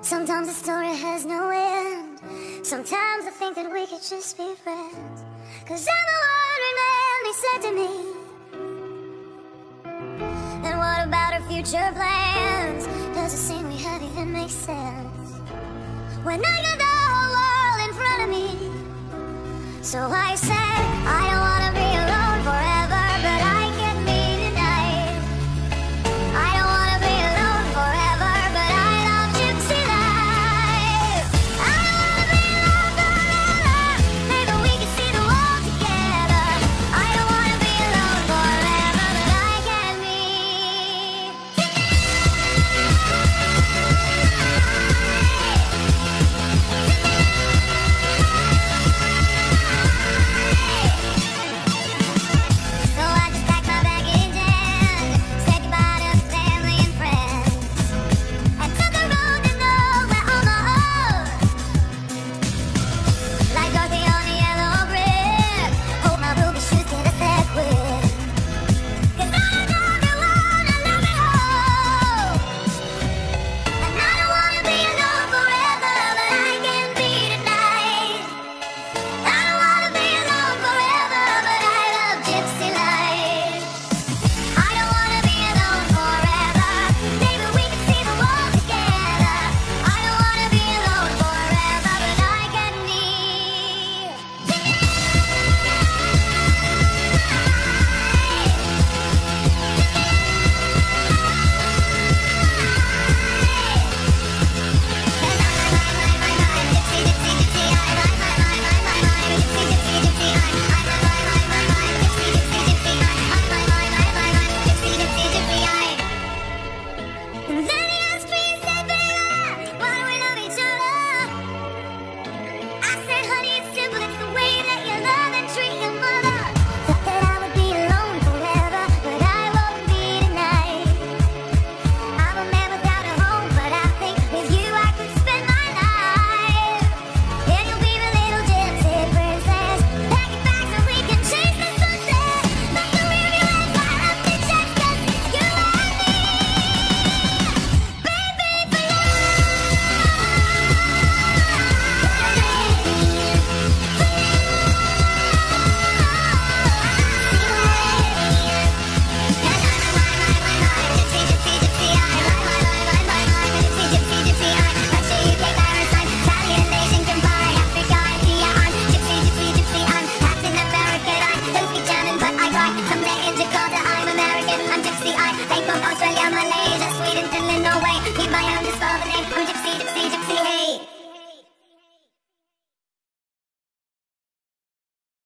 Sometimes the story has no end. Sometimes I think that we could just be friends. Cause I'm the said to me. And what about our future plans? Does it seem we have even make sense? When I got the whole world in front of me. So I said. Australia, Malaysia.